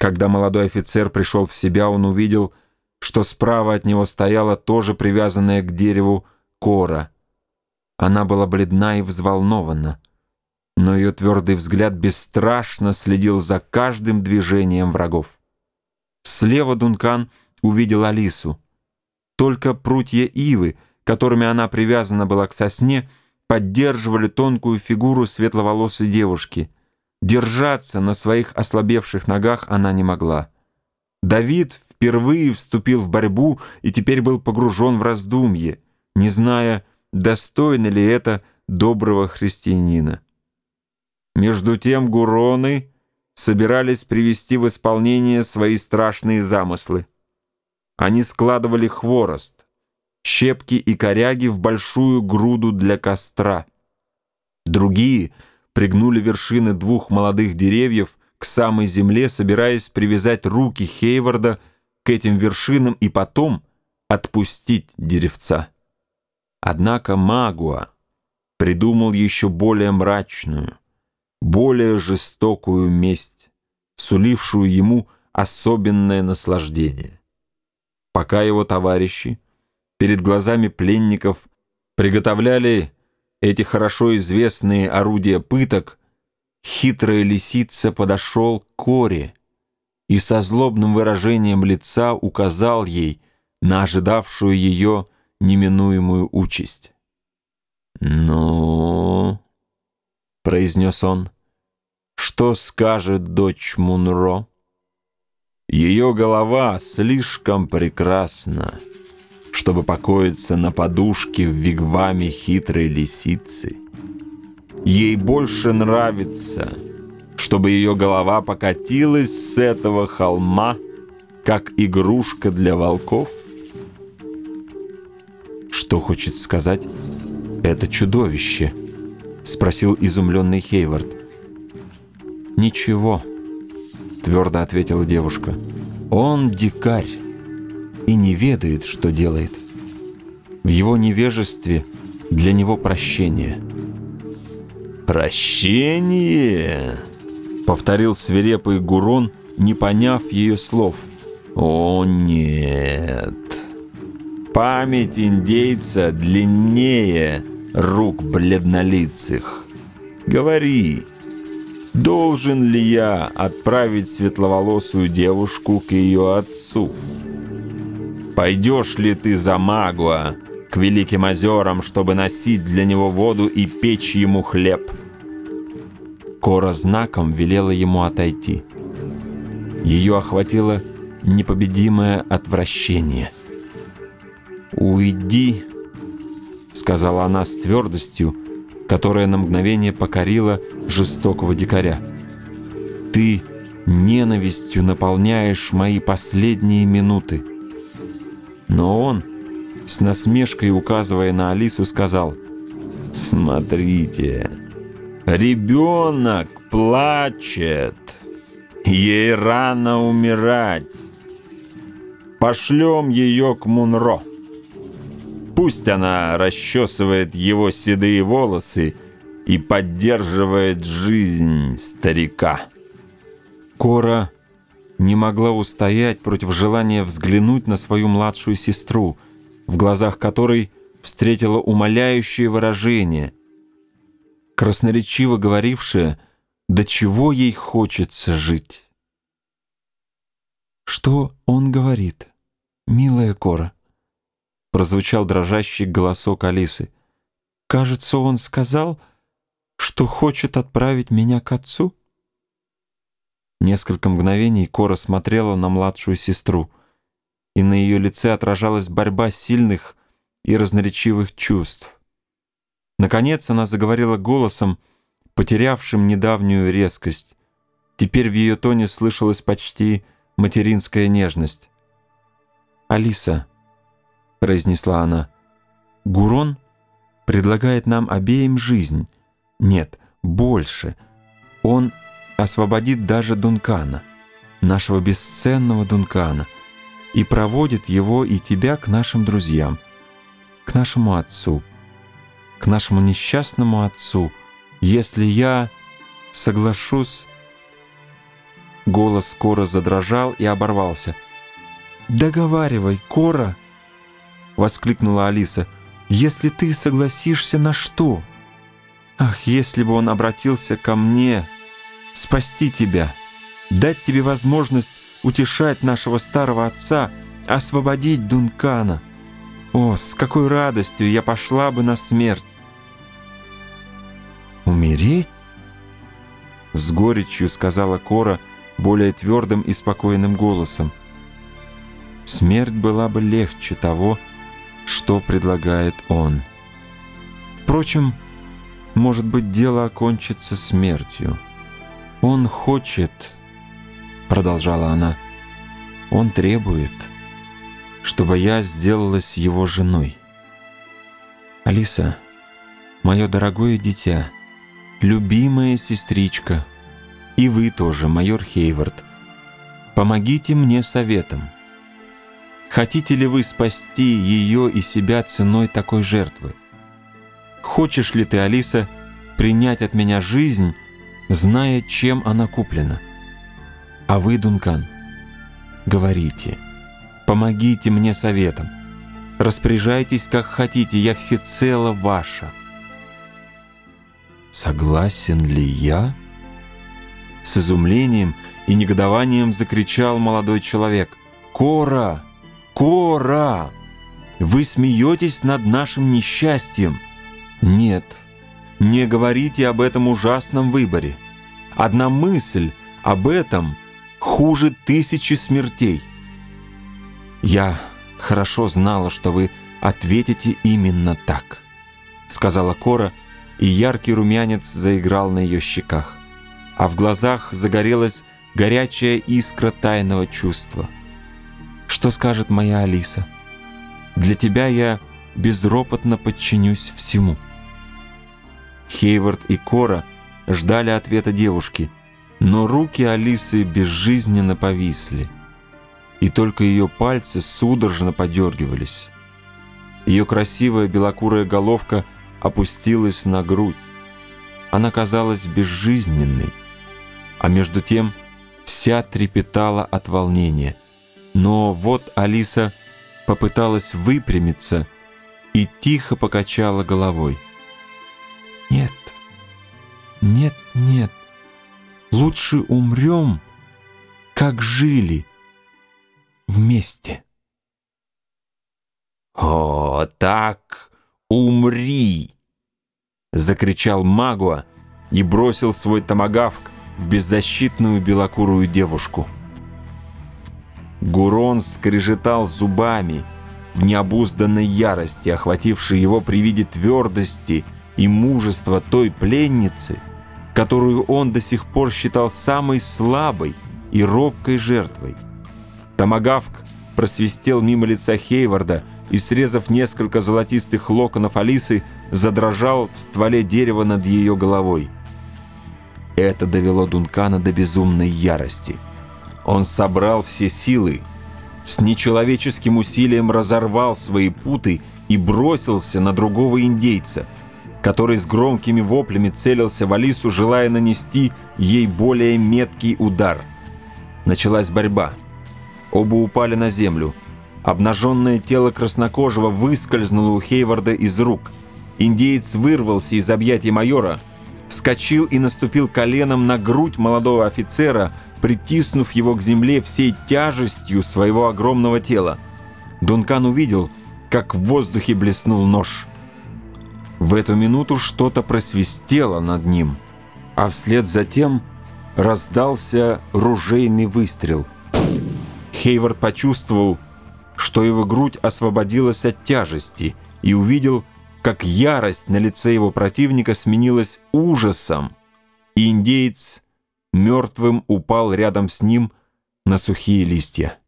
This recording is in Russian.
Когда молодой офицер пришел в себя, он увидел, что справа от него стояла тоже привязанная к дереву кора. Она была бледна и взволнована, но ее твердый взгляд бесстрашно следил за каждым движением врагов. Слева Дункан увидел Алису. Только прутья ивы, которыми она привязана была к сосне, поддерживали тонкую фигуру светловолосой девушки. Держаться на своих ослабевших ногах она не могла. Давид впервые вступил в борьбу и теперь был погружен в раздумье, не зная, достойно ли это доброго христианина. Между тем гуроны собирались привести в исполнение свои страшные замыслы. Они складывали хворост, щепки и коряги в большую груду для костра. Другие пригнули вершины двух молодых деревьев к самой земле, собираясь привязать руки Хейварда к этим вершинам и потом отпустить деревца. Однако Магуа придумал еще более мрачную, более жестокую месть, сулившую ему особенное наслаждение. Пока его товарищи перед глазами пленников приготовляли эти хорошо известные орудия пыток, хитрая лисица подошел к Коре и со злобным выражением лица указал ей на ожидавшую ее неминуемую участь. «Ну...» — произнес он, — «что скажет дочь Мунро?» Ее голова слишком прекрасна, чтобы покоиться на подушке в вигваме хитрой лисицы. Ей больше нравится, чтобы ее голова покатилась с этого холма, как игрушка для волков. «Что хочет сказать это чудовище?» — спросил изумленный Хейвард. «Ничего», — твердо ответила девушка. «Он дикарь и не ведает, что делает. В его невежестве для него прощение». «Прощение?» — повторил свирепый Гурон, не поняв ее слов. «О, нет! Память индейца длиннее рук бледнолицых. Говори, должен ли я отправить светловолосую девушку к ее отцу? Пойдешь ли ты за Магуа к Великим озерам, чтобы носить для него воду и печь ему хлеб?» Кора знаком велела ему отойти. Ее охватило непобедимое отвращение. «Уйди», — сказала она с твердостью, которая на мгновение покорила жестокого дикаря. «Ты ненавистью наполняешь мои последние минуты». Но он, с насмешкой указывая на Алису, сказал, «Смотрите, Ребенок плачет. Ей рано умирать. Пошлем ее к Мунро. Пусть она расчесывает его седые волосы и поддерживает жизнь старика. Кора не могла устоять против желания взглянуть на свою младшую сестру, в глазах которой встретила умоляющее выражение — красноречиво говорившая, до чего ей хочется жить. «Что он говорит, милая Кора?» Прозвучал дрожащий голосок Алисы. «Кажется, он сказал, что хочет отправить меня к отцу?» Несколько мгновений Кора смотрела на младшую сестру, и на ее лице отражалась борьба сильных и разноречивых чувств. Наконец она заговорила голосом, потерявшим недавнюю резкость. Теперь в ее тоне слышалась почти материнская нежность. «Алиса», — произнесла она, — «Гурон предлагает нам обеим жизнь. Нет, больше. Он освободит даже Дункана, нашего бесценного Дункана, и проводит его и тебя к нашим друзьям, к нашему отцу» к нашему несчастному отцу, если я соглашусь Голос Кора задрожал и оборвался. «Договаривай, Кора!» — воскликнула Алиса. «Если ты согласишься на что? Ах, если бы он обратился ко мне, спасти тебя, дать тебе возможность утешать нашего старого отца, освободить Дункана. О, с какой радостью я пошла бы на смерть!» «Умереть?» — с горечью сказала Кора более твердым и спокойным голосом. Смерть была бы легче того, что предлагает он. Впрочем, может быть, дело окончится смертью. Он хочет, продолжала она, он требует, чтобы я сделалась его женой. Алиса, мое дорогое дитя, любимая сестричка, и вы тоже, майор Хейвард, помогите мне советом. Хотите ли вы спасти ее и себя ценой такой жертвы? Хочешь ли ты, Алиса, принять от меня жизнь, зная, чем она куплена? А вы, Дункан, говорите, помогите мне советом. Распоряжайтесь, как хотите, я всецело ваша. Согласен ли я? С изумлением и негодованием закричал молодой человек. «Кора!» Кора! Вы смеетесь над нашим несчастьем. Нет, не говорите об этом ужасном выборе. Одна мысль об этом хуже тысячи смертей. Я хорошо знала, что вы ответите именно так, сказала Кора, и яркий румянец заиграл на ее щеках, а в глазах загорелась горячая искра тайного чувства — что скажет моя Алиса? Для тебя я безропотно подчинюсь всему. Хейвард и Кора ждали ответа девушки, но руки Алисы безжизненно повисли, и только ее пальцы судорожно подергивались. Ее красивая белокурая головка опустилась на грудь. Она казалась безжизненной, а между тем вся трепетала от волнения — но вот Алиса попыталась выпрямиться и тихо покачала головой. «Нет, нет, лучше умрем, как жили, вместе». «О, так умри!» — закричал Магуа и бросил свой томагавк в беззащитную белокурую девушку. Гурон скрежетал зубами в необузданной ярости, охватившей его при виде твердости и мужества той пленницы, которую он до сих пор считал самой слабой и робкой жертвой. Томагавк просвистел мимо лица Хейварда и, срезав несколько золотистых локонов Алисы, задрожал в стволе дерева над ее головой. Это довело Дункана до безумной ярости – он собрал все силы, с нечеловеческим усилием разорвал свои путы и бросился на другого индейца, который с громкими воплями целился в Алису, желая нанести ей более меткий удар. Началась борьба. Оба упали на землю. Обнаженное тело краснокожего выскользнуло у Хейварда из рук. Индеец вырвался из объятий майора, вскочил и наступил коленом на грудь молодого офицера, притиснув его к земле всей тяжестью своего огромного тела. Дункан увидел, как в воздухе блеснул нож. В эту минуту что-то просвистело над ним, а вслед за тем раздался ружейный выстрел. Хейвард почувствовал, что его грудь освободилась от тяжести и увидел, как ярость на лице его противника сменилась ужасом, и индеец мертвым упал рядом с ним на сухие листья.